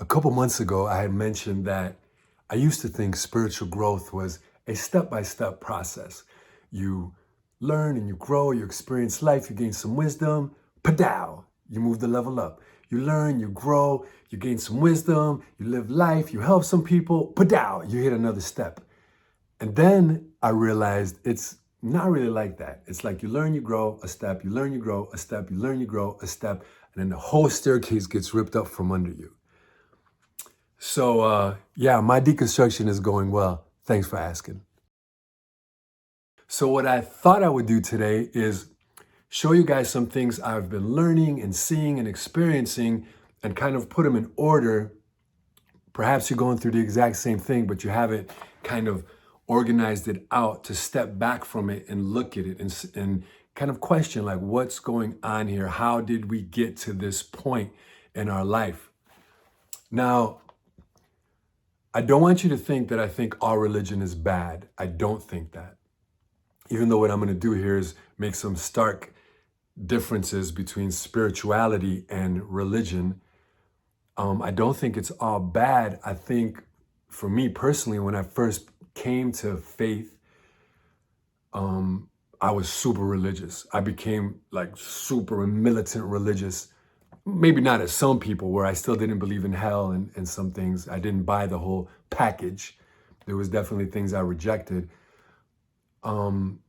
A couple months ago, I had mentioned that I used to think spiritual growth was a step by step process. You learn and you grow, you experience life, you gain some wisdom, padow, you move the level up. You learn, you grow, you gain some wisdom, you live life, you help some people, padow, you hit another step. And then I realized it's not really like that. It's like you learn, you grow a step, you learn, you grow a step, you learn, you grow a step, and then the whole staircase gets ripped up from under you. So, uh, yeah, my deconstruction is going well. Thanks for asking. So, what I thought I would do today is show you guys some things I've been learning and seeing and experiencing and kind of put them in order. Perhaps you're going through the exact same thing, but you haven't kind of organized it out to step back from it and look at it and, and kind of question like, what's going on here? How did we get to this point in our life? Now, I don't want you to think that I think all religion is bad. I don't think that. Even though what I'm going to do here is make some stark differences between spirituality and religion, um, I don't think it's all bad. I think for me personally, when I first came to faith, um, I was super religious. I became like super militant religious maybe not as some people where I still didn't believe in hell and, and some things. I didn't buy the whole package. There was definitely things I rejected. Um,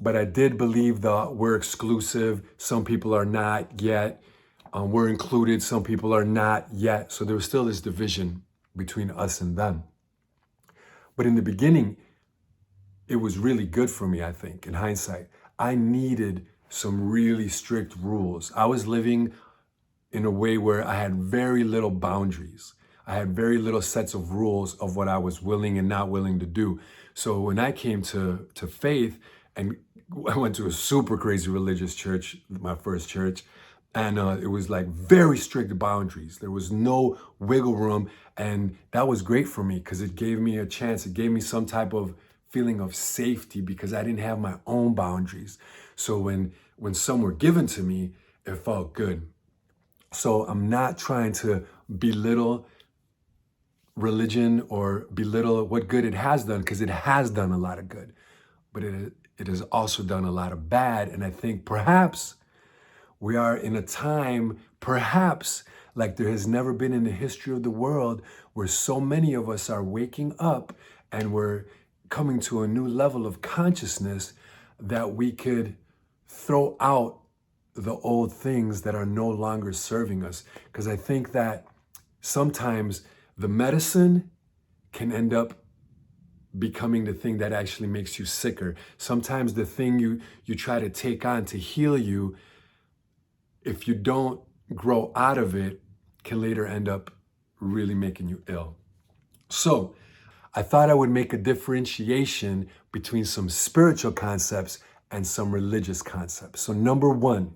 but I did believe that we're exclusive. Some people are not yet. Um, we're included. Some people are not yet. So there was still this division between us and them. But in the beginning, it was really good for me, I think, in hindsight. I needed some really strict rules. I was living in a way where I had very little boundaries. I had very little sets of rules of what I was willing and not willing to do. So when I came to, to faith, and I went to a super crazy religious church, my first church, and uh, it was like very strict boundaries. There was no wiggle room, and that was great for me because it gave me a chance. It gave me some type of feeling of safety because I didn't have my own boundaries. So when when some were given to me, it felt good. So I'm not trying to belittle religion or belittle what good it has done because it has done a lot of good, but it it has also done a lot of bad. And I think perhaps we are in a time, perhaps like there has never been in the history of the world, where so many of us are waking up and we're coming to a new level of consciousness that we could throw out the old things that are no longer serving us. Because I think that sometimes the medicine can end up becoming the thing that actually makes you sicker. Sometimes the thing you you try to take on to heal you, if you don't grow out of it, can later end up really making you ill. So, I thought I would make a differentiation between some spiritual concepts and some religious concepts. So, number one,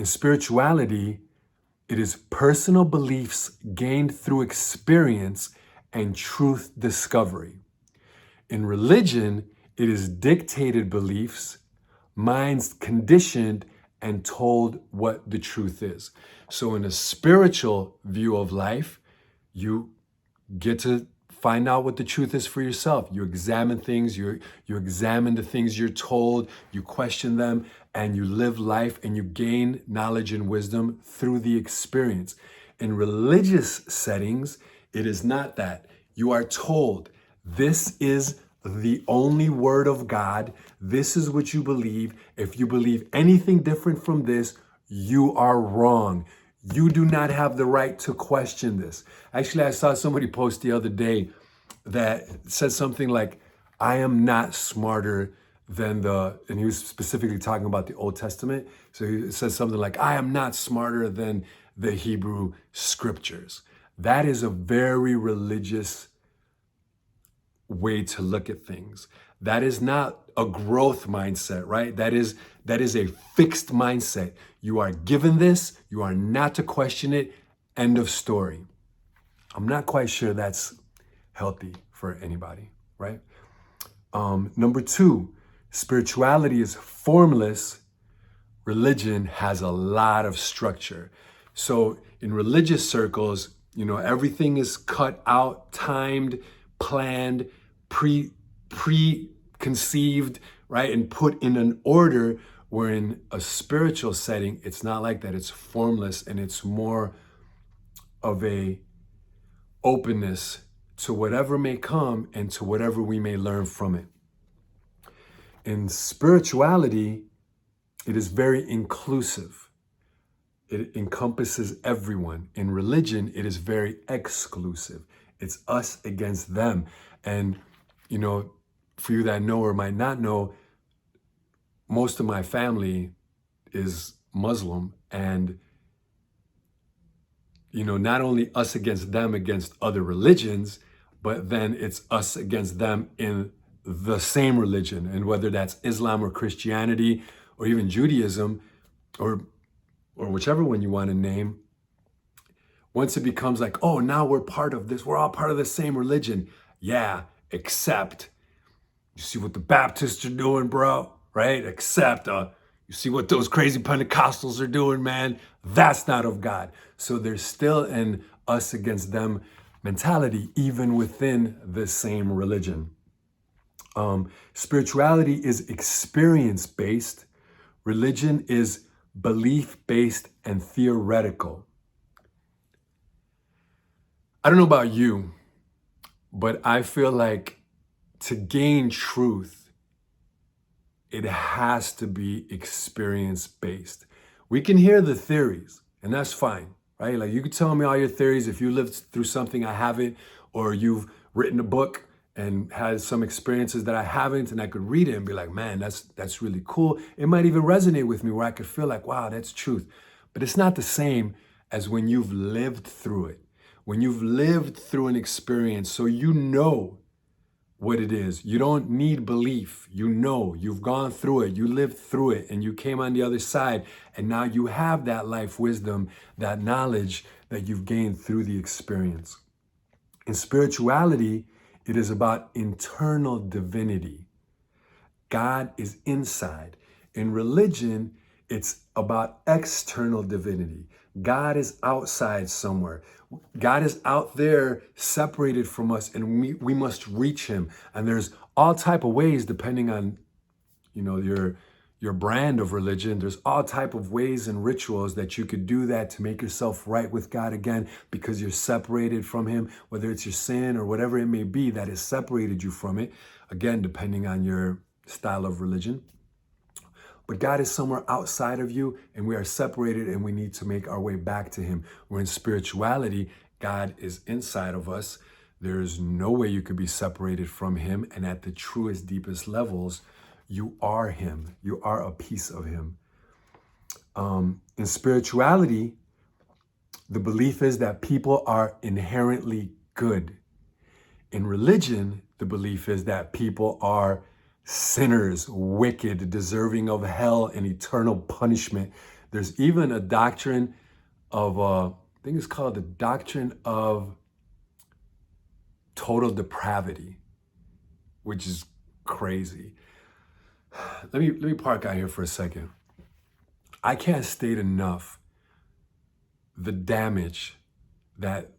in spirituality, it is personal beliefs gained through experience and truth discovery. In religion, it is dictated beliefs, minds conditioned and told what the truth is. So, in a spiritual view of life, you get to find out what the truth is for yourself. You examine things, you, you examine the things you're told, you question them, and you live life and you gain knowledge and wisdom through the experience. In religious settings, it is not that. You are told this is the only word of God. This is what you believe. If you believe anything different from this, you are wrong. You do not have the right to question this. Actually, I saw somebody post the other day that said something like, I am not smarter than the, and he was specifically talking about the Old Testament. So he says something like, I am not smarter than the Hebrew scriptures. That is a very religious way to look at things. That is not a growth mindset, right? That is that is a fixed mindset. You are given this, you are not to question it. End of story. I'm not quite sure that's healthy for anybody, right? Um, number two, spirituality is formless. Religion has a lot of structure. So in religious circles, You know, everything is cut out, timed, planned, pre preconceived, right? And put in an order where in a spiritual setting, it's not like that. It's formless and it's more of a openness to whatever may come and to whatever we may learn from it. In spirituality, it is very inclusive. It encompasses everyone. In religion, it is very exclusive. It's us against them. And, you know, for you that know or might not know, most of my family is Muslim. And, you know, not only us against them against other religions, but then it's us against them in the same religion. And whether that's Islam or Christianity or even Judaism or or whichever one you want to name, once it becomes like, oh, now we're part of this, we're all part of the same religion. Yeah, except you see what the Baptists are doing, bro, right? Except uh, you see what those crazy Pentecostals are doing, man. That's not of God. So there's still an us against them mentality, even within the same religion. Um, spirituality is experience based, religion is belief based and theoretical. I don't know about you, but I feel like to gain truth, it has to be experience based. We can hear the theories, and that's fine, right? Like you can tell me all your theories if you lived through something I haven't, or you've written a book and had some experiences that I haven't, and I could read it and be like, man, that's that's really cool. It might even resonate with me where I could feel like, wow, that's truth. But it's not the same as when you've lived through it. When you've lived through an experience, so you know what it is. You don't need belief. You know, you've gone through it, you lived through it, and you came on the other side, and now you have that life wisdom, that knowledge that you've gained through the experience. In spirituality, it is about internal divinity. God is inside. In religion, it's about external divinity. God is outside somewhere. God is out there separated from us and we, we must reach him. And there's all type of ways depending on you know your your brand of religion there's all type of ways and rituals that you could do that to make yourself right with god again because you're separated from him whether it's your sin or whatever it may be that has separated you from it again depending on your style of religion but God is somewhere outside of you, and we are separated, and we need to make our way back to Him. We're in spirituality, God is inside of us. There's no way you could be separated from Him. And at the truest, deepest levels, you are Him. You are a piece of Him. Um, in spirituality, the belief is that people are inherently good. In religion, the belief is that people are sinners, wicked, deserving of hell and eternal punishment. There's even a doctrine of, uh, I think it's called the doctrine of total depravity, which is crazy. Let me let me park out here for a second. I can't state enough the damage that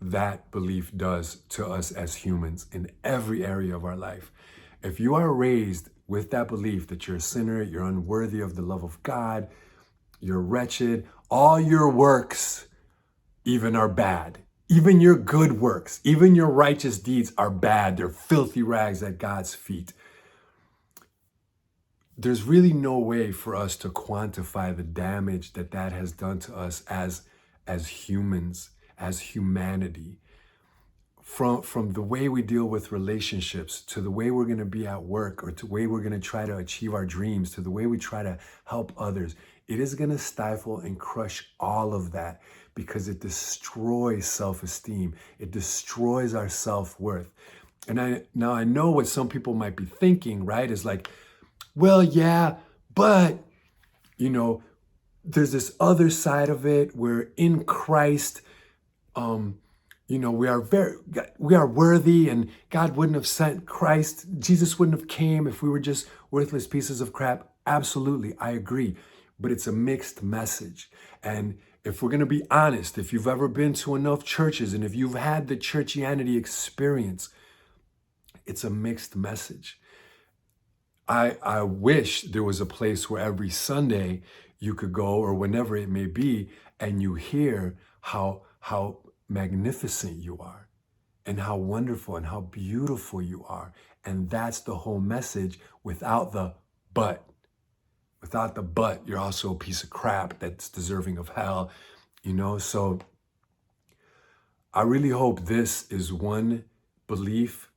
that belief does to us as humans in every area of our life. If you are raised with that belief that you're a sinner, you're unworthy of the love of God, you're wretched, all your works even are bad. Even your good works, even your righteous deeds are bad. They're filthy rags at God's feet. There's really no way for us to quantify the damage that that has done to us as, as humans, as humanity. From from the way we deal with relationships to the way we're going to be at work or to the way we're going to try to achieve our dreams to the way we try to help others it is going to stifle and crush all of that because it destroys self-esteem. It destroys our self-worth. And i now i know what some people might be thinking right? Is like well yeah but you know there's this other side of it where in christ um you know we are very we are worthy and god wouldn't have sent christ jesus wouldn't have came if we were just worthless pieces of crap absolutely i agree but it's a mixed message and if we're going to be honest, if you've ever been to enough churches and if you've had the churchianity experience, it's a mixed message. I, I wish there was a place where every Sunday you could go or whenever it may be and you hear how how magnificent you are and how wonderful and how beautiful you are. And that's the whole message without the but. Without the but you're also a piece of crap that's deserving of hell you know? So i really hope this is one belief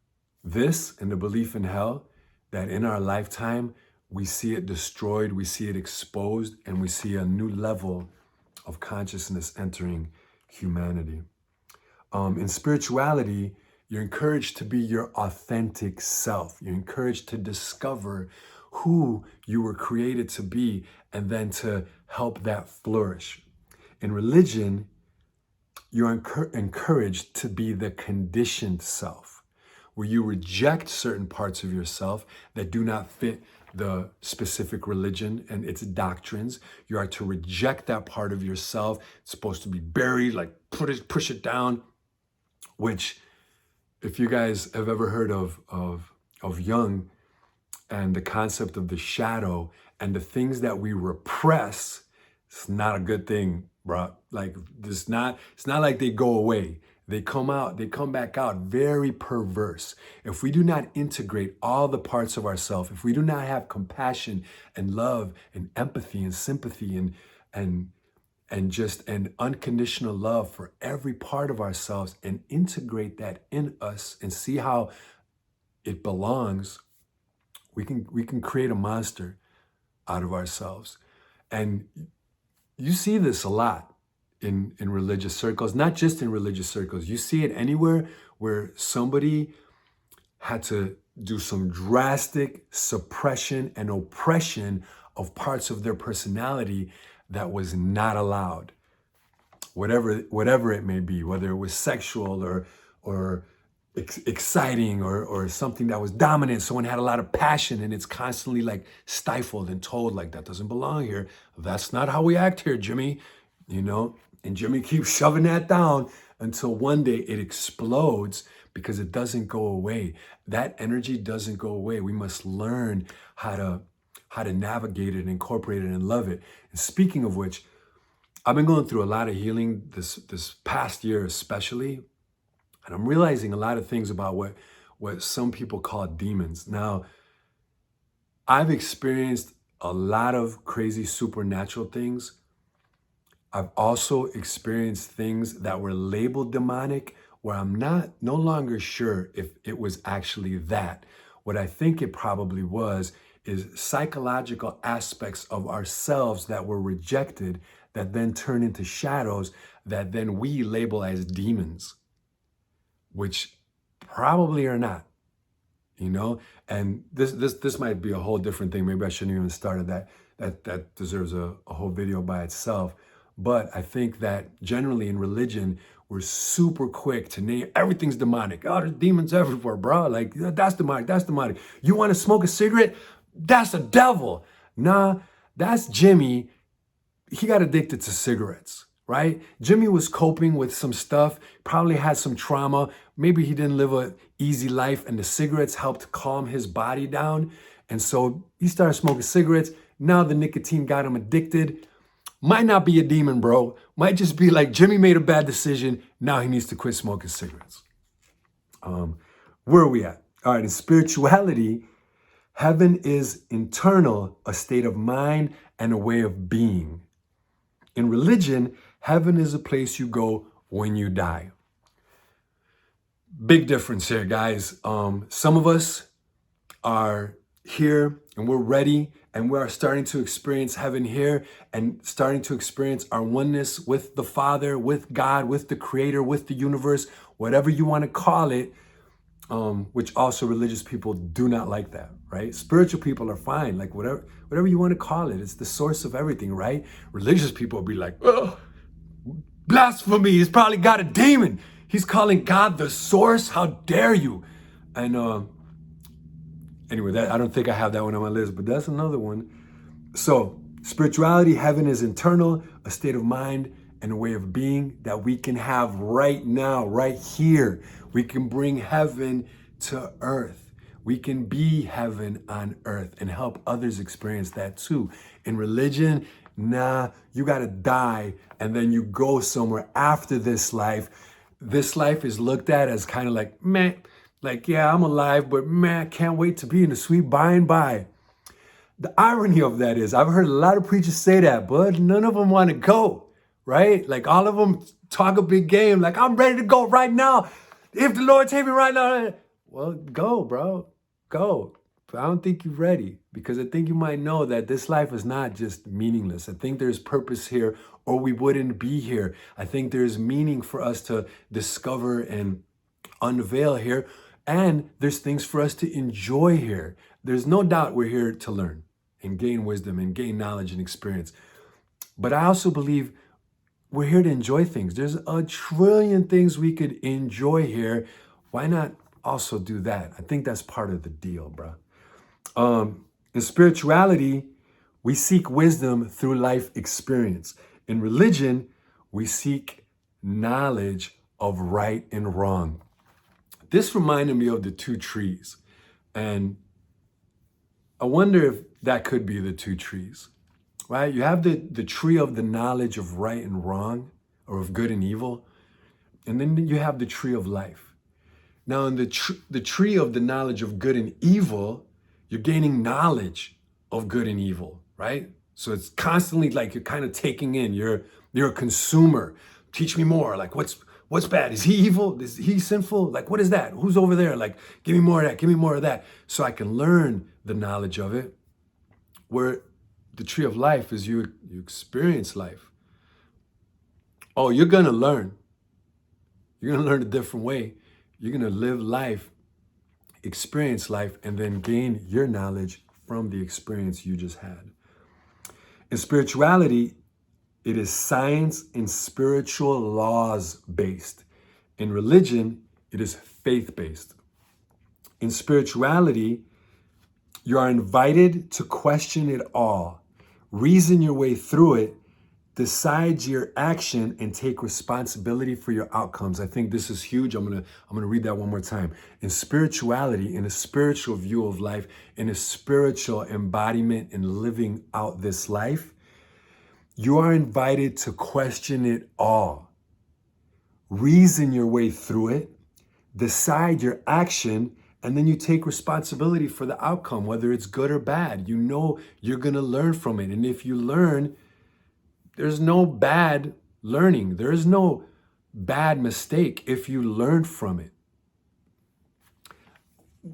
this and the belief in hell that in our lifetime we see it destroyed, we see it exposed, and we see a new level of consciousness entering humanity. Um, in spirituality, you're encouraged to be your authentic self. You're encouraged to discover who you were created to be and then to help that flourish. In religion, you're encouraged to be the conditioned self, where you reject certain parts of yourself that do not fit the specific religion and its doctrines. You are to reject that part of yourself. It's supposed to be buried, like put it, push it down. Which, if you guys have ever heard of of of Jung and the concept of the shadow and the things that we repress, it's not a good thing, bro. Like it's not. It's not like they go away they come out, they come back out very perverse. If we do not integrate all the parts of ourselves, if we do not have compassion and love and empathy and sympathy and and and just an unconditional love for every part of ourselves and integrate that in us and see how it belongs, we can we can create a monster out of ourselves. And you see this a lot in, in religious circles, not just in religious circles. You see it anywhere where somebody had to do some drastic suppression and oppression of parts of their personality that was not allowed. Whatever, whatever it may be, whether it was sexual or, or ex- exciting or, or something that was dominant. Someone had a lot of passion and it's constantly like stifled and told like that doesn't belong here. That's not how we act here, Jimmy. You know, and Jimmy keeps shoving that down until one day it explodes because it doesn't go away. That energy doesn't go away. We must learn how to how to navigate it, and incorporate it, and love it. And speaking of which, I've been going through a lot of healing this this past year, especially, and I'm realizing a lot of things about what what some people call demons. Now, I've experienced a lot of crazy supernatural things I've also experienced things that were labeled demonic where I'm not no longer sure if it was actually that. What I think it probably was is psychological aspects of ourselves that were rejected that then turn into shadows that then we label as demons, which probably are not. You know, and this this this might be a whole different thing. Maybe I shouldn't even started that. That that deserves a, a whole video by itself. But I think that generally in religion, we're super quick to name everything's demonic. Oh, there's demons everywhere, bro. Like, that's demonic, that's demonic. You want to smoke a cigarette? That's the devil. Nah, that's Jimmy. He got addicted to cigarettes, right? Jimmy was coping with some stuff, probably had some trauma. Maybe he didn't live a easy life, and the cigarettes helped calm his body down. And so he started smoking cigarettes. Now the nicotine got him addicted. Might not be a demon, bro. Might just be like Jimmy made a bad decision. Now he needs to quit smoking cigarettes. Um, where are we at? All right, in spirituality, heaven is internal, a state of mind and a way of being. In religion, heaven is a place you go when you die. Big difference here, guys. Um, some of us are here and we're ready and we are starting to experience heaven here and starting to experience our oneness with the Father, with God, with the Creator, with the universe, whatever you want to call it. Um, which also religious people do not like that, right? Spiritual people are fine, like whatever, whatever you want to call it. It's the source of everything, right? Religious people will be like, oh, blasphemy! He's probably got a demon. He's calling God the source. How dare you? And uh, anyway, that I don't think I have that one on my list, but that's another one. So, spirituality, heaven is internal, a state of mind and a way of being that we can have right now, right here. We can bring heaven to earth. We can be heaven on earth and help others experience that too. In religion, nah, you got to die and then you go somewhere after this life. This life is looked at as kind of like, man, like, yeah, I'm alive, but man, I can't wait to be in the sweet by and by. The irony of that is, I've heard a lot of preachers say that, but none of them want to go, right? Like, all of them talk a big game, like, I'm ready to go right now. If the Lord take me right now, well, go, bro, go. But I don't think you're ready because I think you might know that this life is not just meaningless. I think there's purpose here, or we wouldn't be here. I think there's meaning for us to discover and unveil here. And there's things for us to enjoy here. There's no doubt we're here to learn and gain wisdom and gain knowledge and experience. But I also believe we're here to enjoy things. There's a trillion things we could enjoy here. Why not also do that? I think that's part of the deal, bro. Um, in spirituality, we seek wisdom through life experience. In religion, we seek knowledge of right and wrong. This reminded me of the two trees. And I wonder if that could be the two trees, right? You have the, the tree of the knowledge of right and wrong, or of good and evil. And then you have the tree of life. Now, in the, tr- the tree of the knowledge of good and evil, you're gaining knowledge of good and evil, right? So it's constantly like you're kind of taking in. You're you're a consumer. Teach me more. Like what's what's bad? Is he evil? Is he sinful? Like what is that? Who's over there? Like give me more of that. Give me more of that. So I can learn the knowledge of it. Where the tree of life is you you experience life. Oh, you're gonna learn. You're gonna learn a different way. You're gonna live life experience life and then gain your knowledge from the experience you just had. In spirituality, it is science and spiritual laws based. In religion, it is faith based. In spirituality, you are invited to question it all, reason your way through it, decide your action and take responsibility for your outcomes. I think this is huge. I'm going to I'm going to read that one more time. In spirituality, in a spiritual view of life, in a spiritual embodiment in living out this life, you are invited to question it all. Reason your way through it, decide your action and then you take responsibility for the outcome, whether it's good or bad. You know you're going to learn from it. And if you learn, there's no bad learning. There is no bad mistake if you learn from it.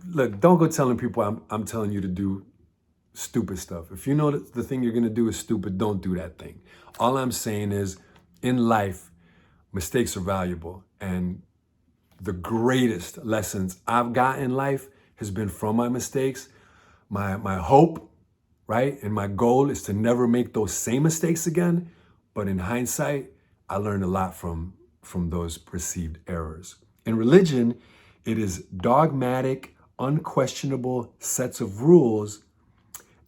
Look, don't go telling people I'm, I'm telling you to do stupid stuff. If you know that the thing you're going to do is stupid, don't do that thing. All I'm saying is in life, mistakes are valuable. And the greatest lessons I've got in life has been from my mistakes. My, my hope, right, and my goal is to never make those same mistakes again. But in hindsight, I learned a lot from, from those perceived errors. In religion, it is dogmatic, unquestionable sets of rules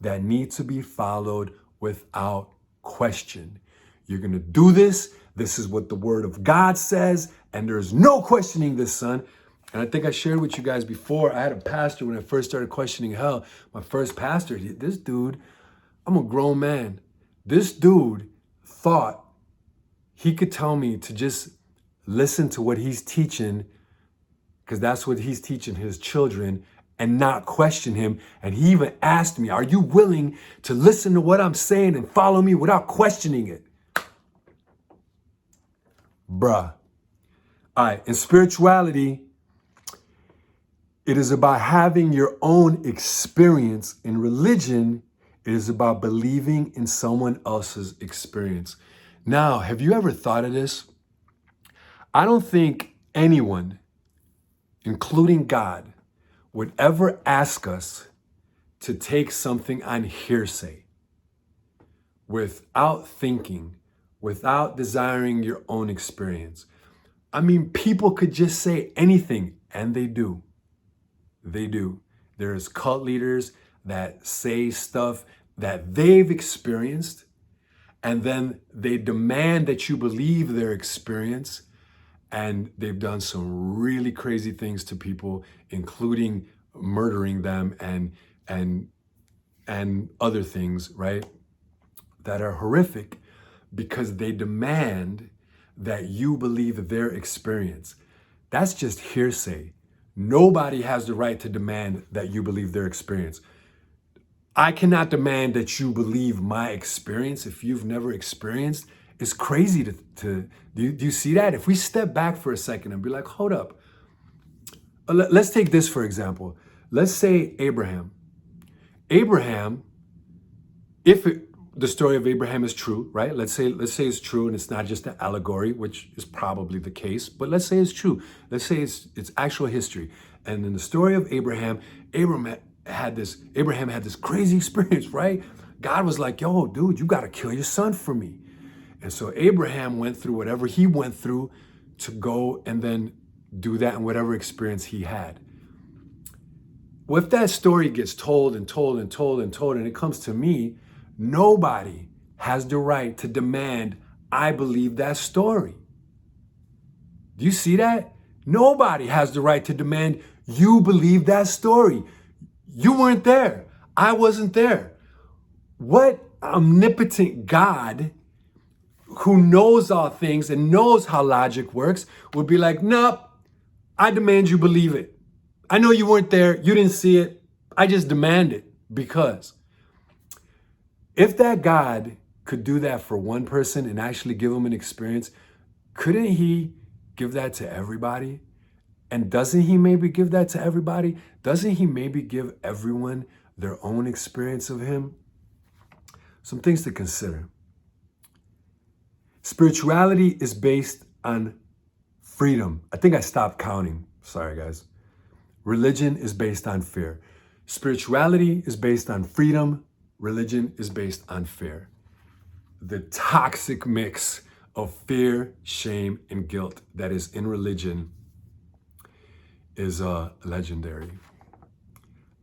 that need to be followed without question. You're going to do this. This is what the word of God says, and there's no questioning this, son. And I think I shared with you guys before. I had a pastor when I first started questioning hell. My first pastor, this dude, I'm a grown man. This dude thought he could tell me to just listen to what he's teaching, because that's what he's teaching his children, and not question him. And he even asked me, Are you willing to listen to what I'm saying and follow me without questioning it? Bruh. All right, in spirituality, it is about having your own experience. In religion, it is about believing in someone else's experience. Now, have you ever thought of this? I don't think anyone, including God, would ever ask us to take something on hearsay without thinking, without desiring your own experience. I mean, people could just say anything, and they do. They do. There's cult leaders that say stuff that they've experienced and then they demand that you believe their experience and they've done some really crazy things to people including murdering them and and and other things right that are horrific because they demand that you believe their experience that's just hearsay nobody has the right to demand that you believe their experience I cannot demand that you believe my experience if you've never experienced. It's crazy to, to do, you, do you see that? If we step back for a second and be like, hold up, uh, let's take this for example. Let's say Abraham. Abraham, if it, the story of Abraham is true, right? Let's say let's say it's true and it's not just an allegory, which is probably the case, but let's say it's true. Let's say it's it's actual history. And in the story of Abraham, Abraham had this, Abraham had this crazy experience, right? God was like, yo, dude, you got to kill your son for me. And so Abraham went through whatever he went through to go and then do that in whatever experience he had. Well, if that story gets told and told and told and told, and it comes to me, nobody has the right to demand I believe that story. Do you see that? Nobody has the right to demand you believe that story. You weren't there. I wasn't there. What omnipotent God who knows all things and knows how logic works would be like, nope, I demand you believe it. I know you weren't there. You didn't see it. I just demand it because if that God could do that for one person and actually give them an experience, couldn't he give that to everybody? And doesn't he maybe give that to everybody? Doesn't he maybe give everyone their own experience of him? Some things to consider. Spirituality is based on freedom. I think I stopped counting. Sorry, guys. Religion is based on fear. Spirituality is based on freedom. Religion is based on fear. The toxic mix of fear, shame, and guilt that is in religion is uh, legendary.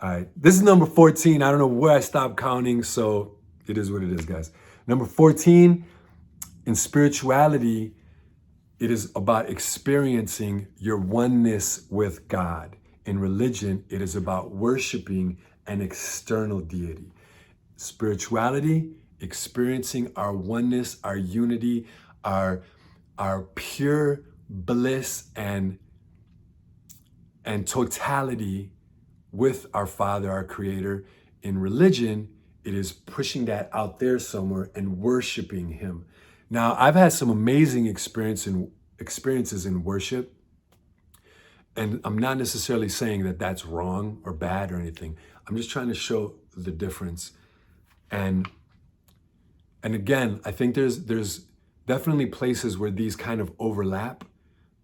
All right, this is number 14. I don't know where I stopped counting, so it is what it is, guys. Number 14, in spirituality, it is about experiencing your oneness with God. In religion, it is about worshiping an external deity. Spirituality, experiencing our oneness, our unity, our, our pure bliss and and totality with our Father, our Creator. In religion, it is pushing that out there somewhere and worshiping Him. Now, I've had some amazing experience in, experiences in worship, and I'm not necessarily saying that that's wrong or bad or anything. I'm just trying to show the difference. And and again, I think there's there's definitely places where these kind of overlap,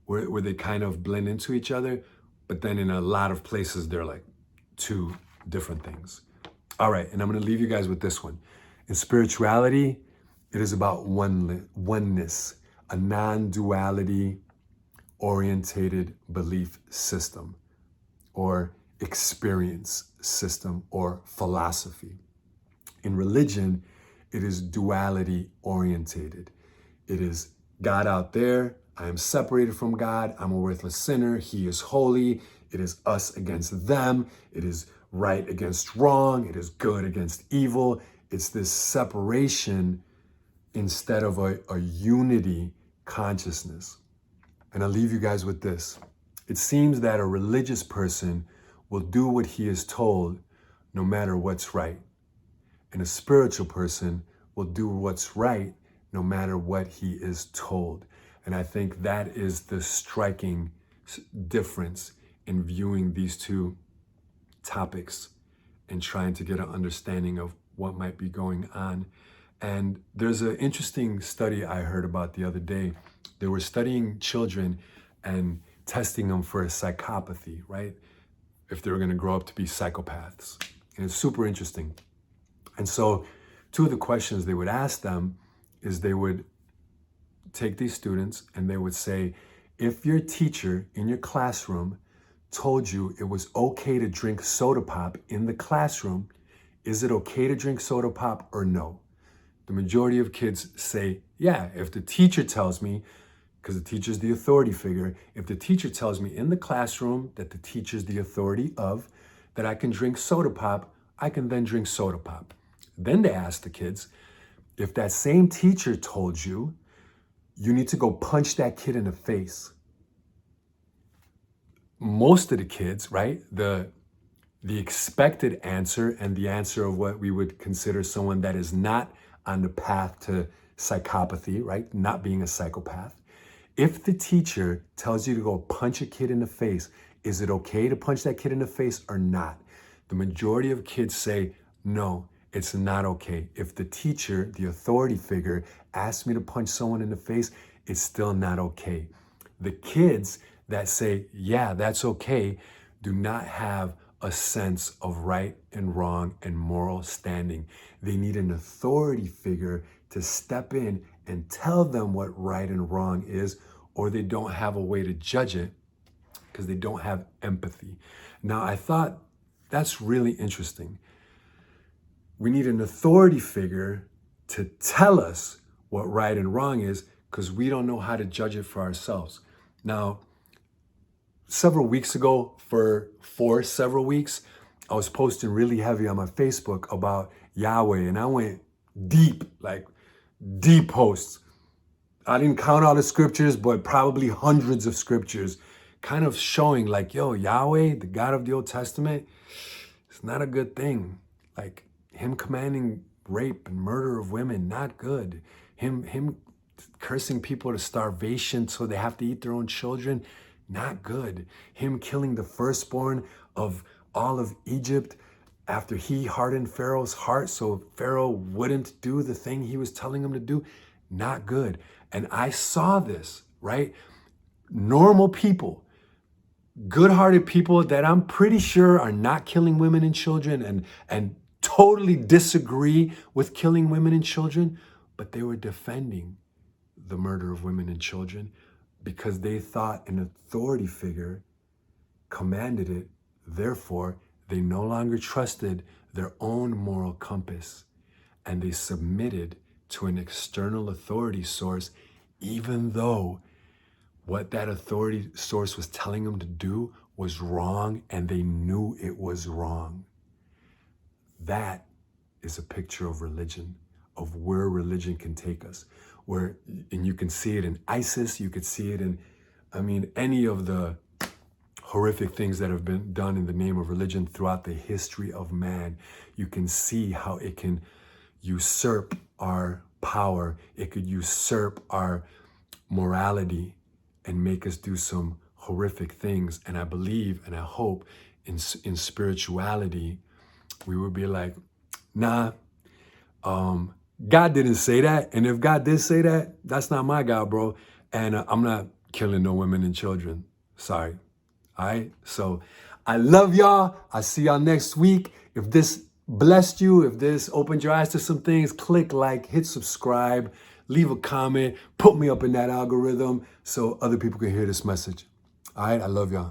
where, where they kind of blend into each other. But then in a lot of places, they're like two different things. All right, and I'm to leave you guys with this one. In spirituality, it is about one, oneness, a non duality orientated belief system or experience system or philosophy. In religion, it is duality orientated. It is God out there I am separated from God. I'm a worthless sinner. He is holy. It is us against them. It is right against wrong. It is good against evil. It's this separation instead of a, a unity consciousness. And I'll leave you guys with this. It seems that a religious person will do what he is told no matter what's right. And a spiritual person will do what's right no matter what he is told. And I think that is the striking difference in viewing these two topics and trying to get an understanding of what might be going on. And there's an interesting study I heard about the other day. They were studying children and testing them for psychopathy, right? If they were going to grow up to be psychopaths. And it's super interesting. And so, two of the questions they would ask them is they would take these students and they would say, if your teacher in your classroom told you it was okay to drink soda pop in the classroom, is it okay to drink soda pop or no? The majority of kids say, yeah, if the teacher tells me, because the teacher's the authority figure, if the teacher tells me in the classroom that the teacher's the authority of, that I can drink soda pop, I can then drink soda pop. Then they ask the kids, if that same teacher told you, you need to go punch that kid in the face. Most of the kids, right? The the expected answer and the answer of what we would consider someone that is not on the path to psychopathy, right? Not being a psychopath. If the teacher tells you to go punch a kid in the face, is it okay to punch that kid in the face or not? The majority of kids say, no, it's not okay. If the teacher, the authority figure, asks me to punch someone in the face, it's still not okay. The kids that say, yeah, that's okay, do not have a sense of right and wrong and moral standing. They need an authority figure to step in and tell them what right and wrong is, or they don't have a way to judge it because they don't have empathy. Now, I thought that's really interesting. We need an authority figure to tell us what right and wrong is because we don't know how to judge it for ourselves. Now, several weeks ago, for for several weeks, I was posting really heavy on my Facebook about Yahweh, and I went deep, like deep posts. I didn't count all the scriptures, but probably hundreds of scriptures, kind of showing like, yo, Yahweh, the God of the Old Testament, it's not a good thing. Like him commanding rape and murder of women, not good. Him him cursing people to starvation so they have to eat their own children, not good. Him killing the firstborn of all of Egypt after he hardened Pharaoh's heart so Pharaoh wouldn't do the thing he was telling him to do, not good. And I saw this, right? Normal people, good hearted people that I'm pretty sure are not killing women and children and, and totally disagree with killing women and children, but they were defending the murder of women and children because they thought an authority figure commanded it. Therefore, they no longer trusted their own moral compass and they submitted to an external authority source, even though what that authority source was telling them to do was wrong and they knew it was wrong. That is a picture of religion, of where religion can take us where and you can see it in ISIS, you could see it in I mean any of the horrific things that have been done in the name of religion throughout the history of man. You can see how it can usurp our power. It could usurp our morality and make us do some horrific things. And I believe and I hope in, in spirituality, we would be like, nah, um, God didn't say that. And if God did say that, that's not my God, bro. And uh, I'm not killing no women and children. Sorry. All right. So I love y'all. I see y'all next week. If this blessed you, if this opened your eyes to some things, click like, hit subscribe, leave a comment, put me up in that algorithm so other people can hear this message. All right. I love y'all.